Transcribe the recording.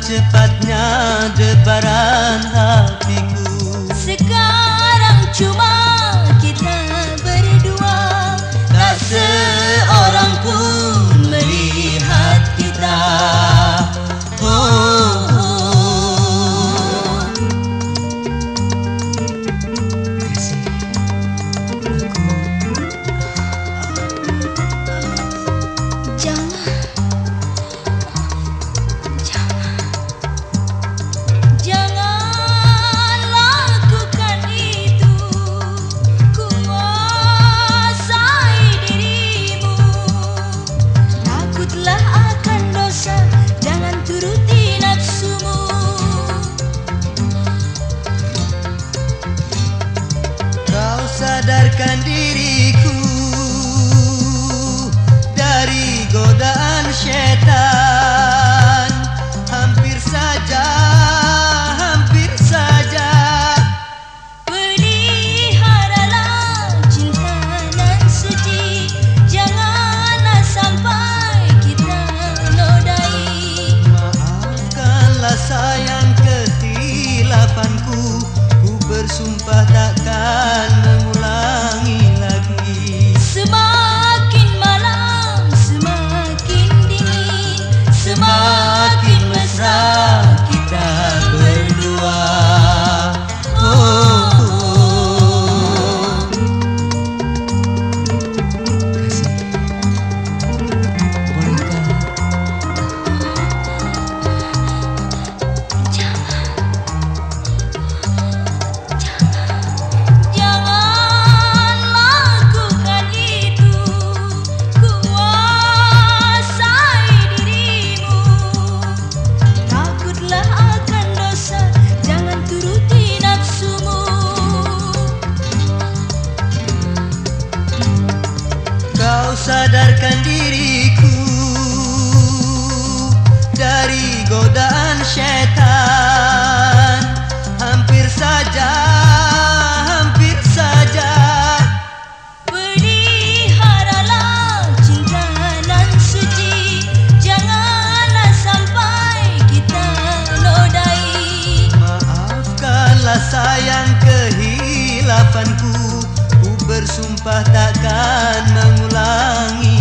cepatnya debaran. 干的。Kau sadarkan diriku Dari godaan syaitan bersumpah takkan mengulangi